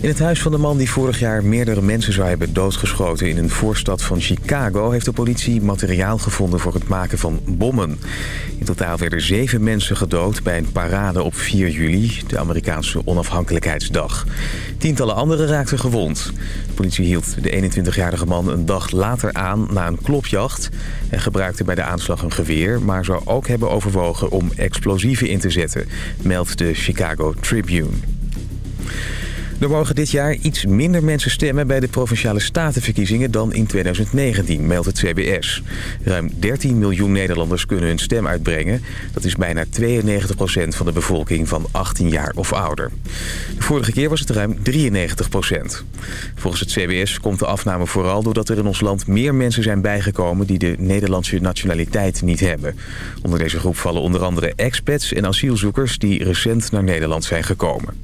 In het huis van de man die vorig jaar meerdere mensen zou hebben doodgeschoten... in een voorstad van Chicago heeft de politie materiaal gevonden voor het maken van bommen. In totaal werden zeven mensen gedood bij een parade op 4 juli, de Amerikaanse onafhankelijkheidsdag. Tientallen anderen raakten gewond. De politie hield de 21-jarige man een dag later aan na een klopjacht... en gebruikte bij de aanslag een geweer... maar zou ook hebben overwogen om explosieven in te zetten, meldt de Chicago Tribune. Er mogen dit jaar iets minder mensen stemmen bij de Provinciale Statenverkiezingen dan in 2019, meldt het CBS. Ruim 13 miljoen Nederlanders kunnen hun stem uitbrengen. Dat is bijna 92 procent van de bevolking van 18 jaar of ouder. De vorige keer was het ruim 93 procent. Volgens het CBS komt de afname vooral doordat er in ons land meer mensen zijn bijgekomen die de Nederlandse nationaliteit niet hebben. Onder deze groep vallen onder andere expats en asielzoekers die recent naar Nederland zijn gekomen.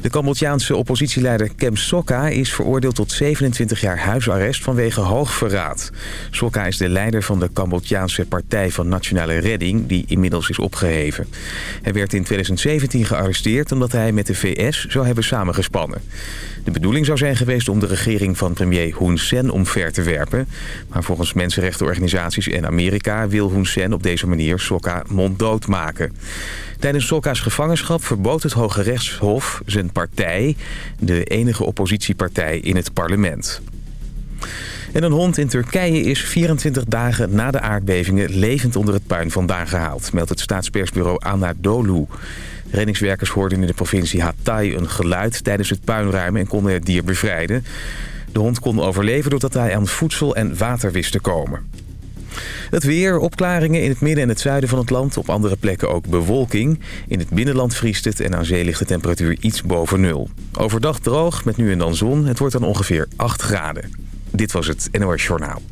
De Cambodjaanse oppositieleider Kem Sokha is veroordeeld tot 27 jaar huisarrest vanwege hoogverraad. Sokha is de leider van de Cambodjaanse Partij van Nationale Redding, die inmiddels is opgeheven. Hij werd in 2017 gearresteerd omdat hij met de VS zou hebben samengespannen. De bedoeling zou zijn geweest om de regering van premier Hun Sen omver te werpen. Maar volgens mensenrechtenorganisaties en Amerika wil Hun Sen op deze manier Sokha monddood maken. Tijdens Sokha's gevangenschap verbood het Hoge Rechtshof zijn partij, de enige oppositiepartij in het parlement. En een hond in Turkije is 24 dagen na de aardbevingen levend onder het puin vandaan gehaald, meldt het staatspersbureau Anadolu. Reddingswerkers hoorden in de provincie Hatay een geluid tijdens het puinruimen en konden het dier bevrijden. De hond kon overleven doordat hij aan voedsel en water wist te komen. Het weer, opklaringen in het midden en het zuiden van het land. Op andere plekken ook bewolking. In het binnenland vriest het en aan zee ligt de temperatuur iets boven nul. Overdag droog, met nu en dan zon. Het wordt dan ongeveer 8 graden. Dit was het NOS Journaal.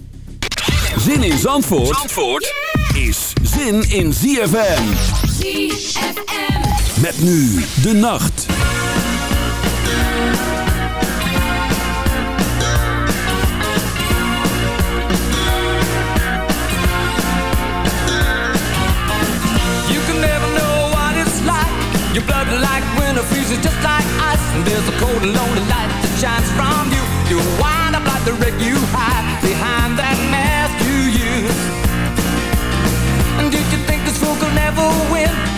Zin in Zandvoort, Zandvoort is zin in ZFM. ZFM. Met nu de nacht. You can never know what it's like. Your blood like winter freezes just like ice. And there's a cold and lonely light that shines from you. You wind up like the wreck you hide behind that mask you use. And did you think this fool could never win?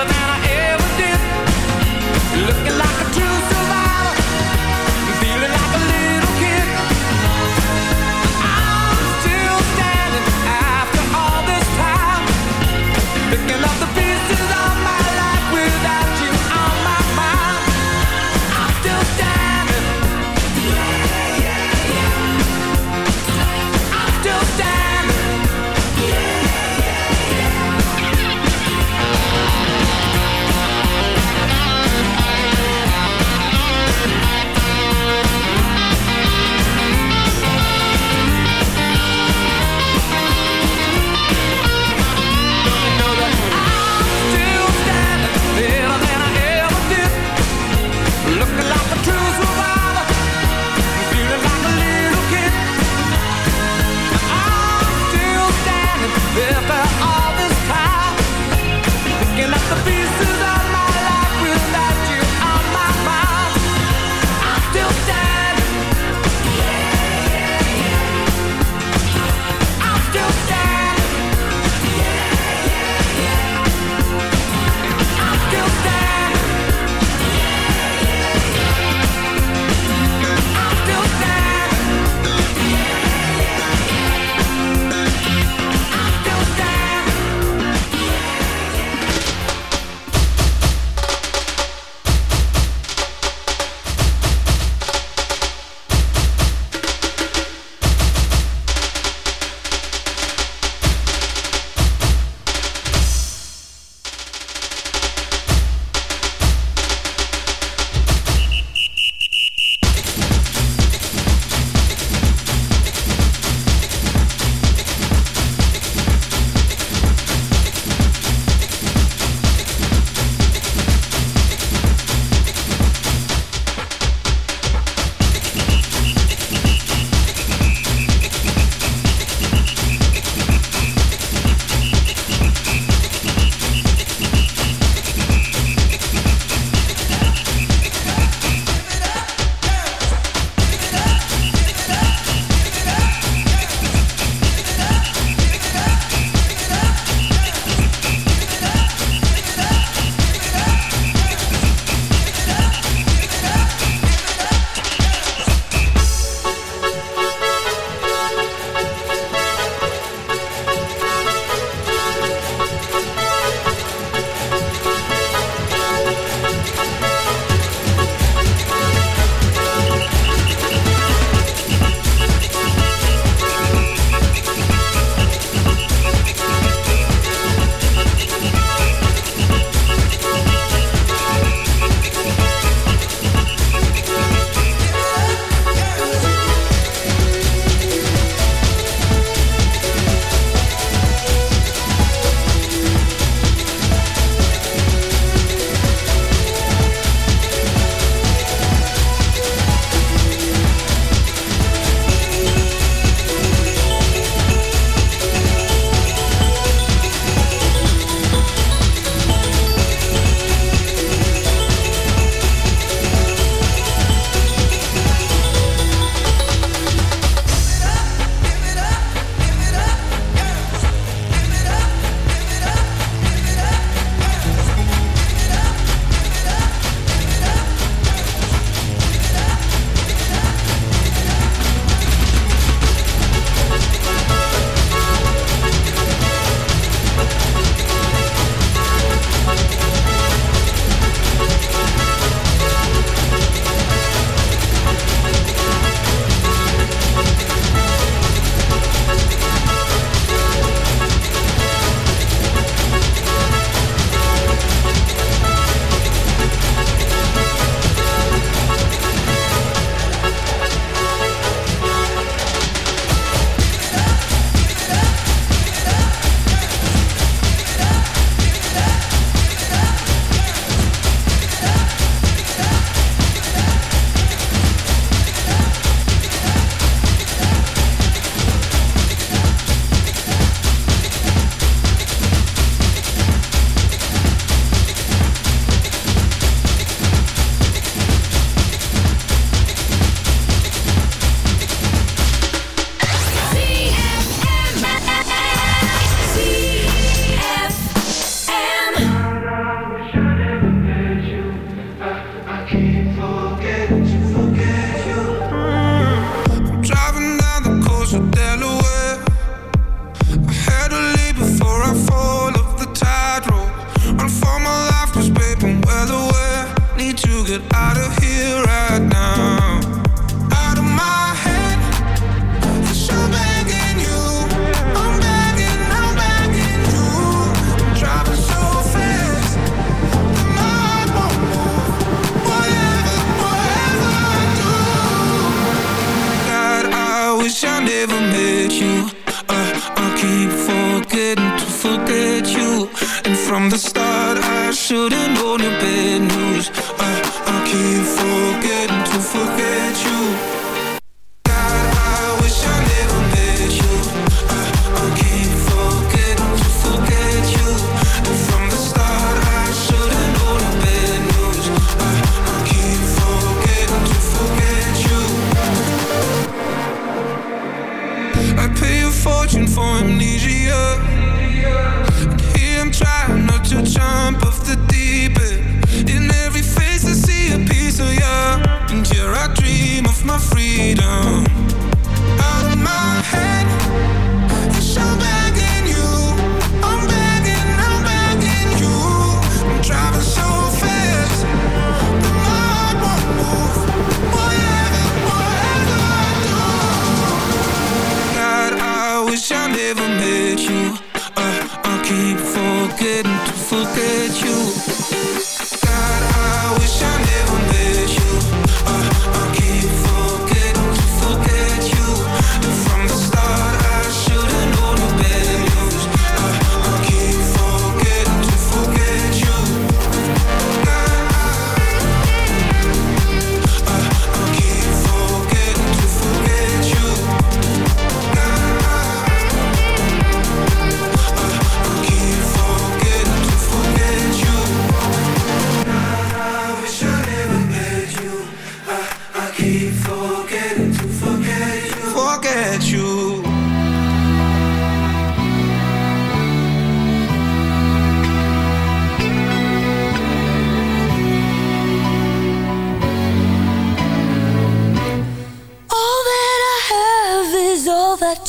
wish I never met you. Uh, I keep forgetting to forget you. And from the start I should've known your bad news uh, I keep forgetting to forget you.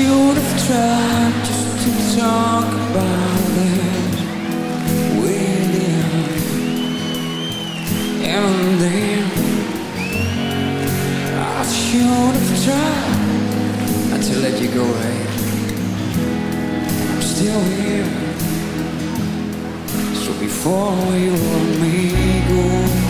should have tried just to talk about it with him. And then I should have tried not to let you go away. I'm still here. So before you let me go.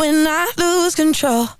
when I lose control.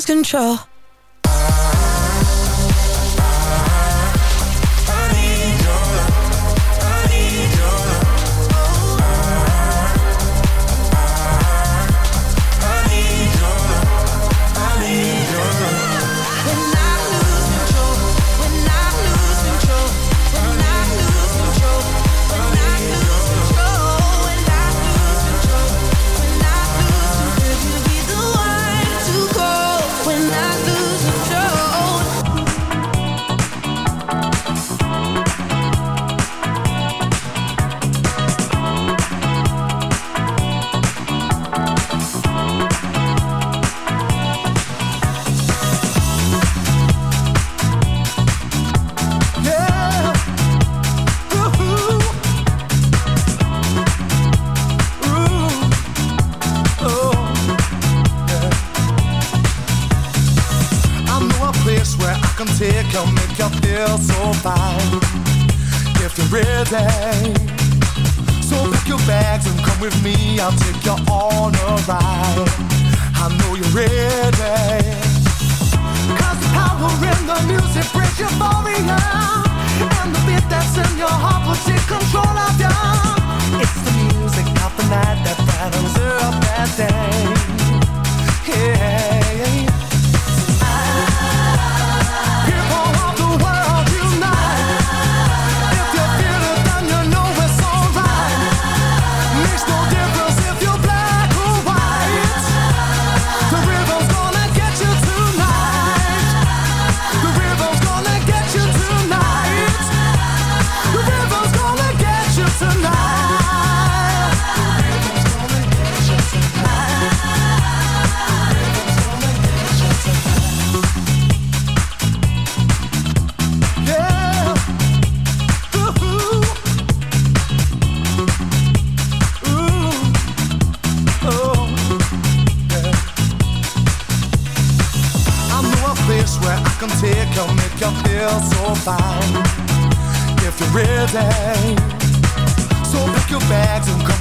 lose control.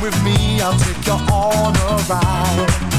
with me, I'll take you on a ride